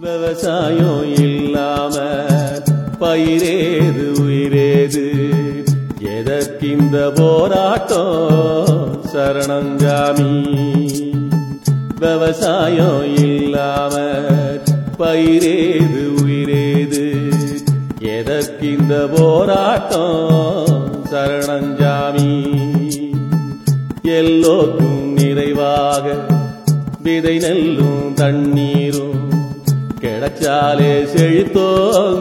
விவசாயம் இல்லாம பயிரேது உயிரேது. எதற்கிந்த போராட்டம் சரணங்காமி விவசாயம் இல்லாம பயிரேது உயிரேது. எதற்கிந்த போராட்டம் சரணஞ்சாமி எல்லோருக்கும் நிறைவாக விதை நெல்லும் தண்ணீர். கிடைச்சாலே செழித்தோங்கும்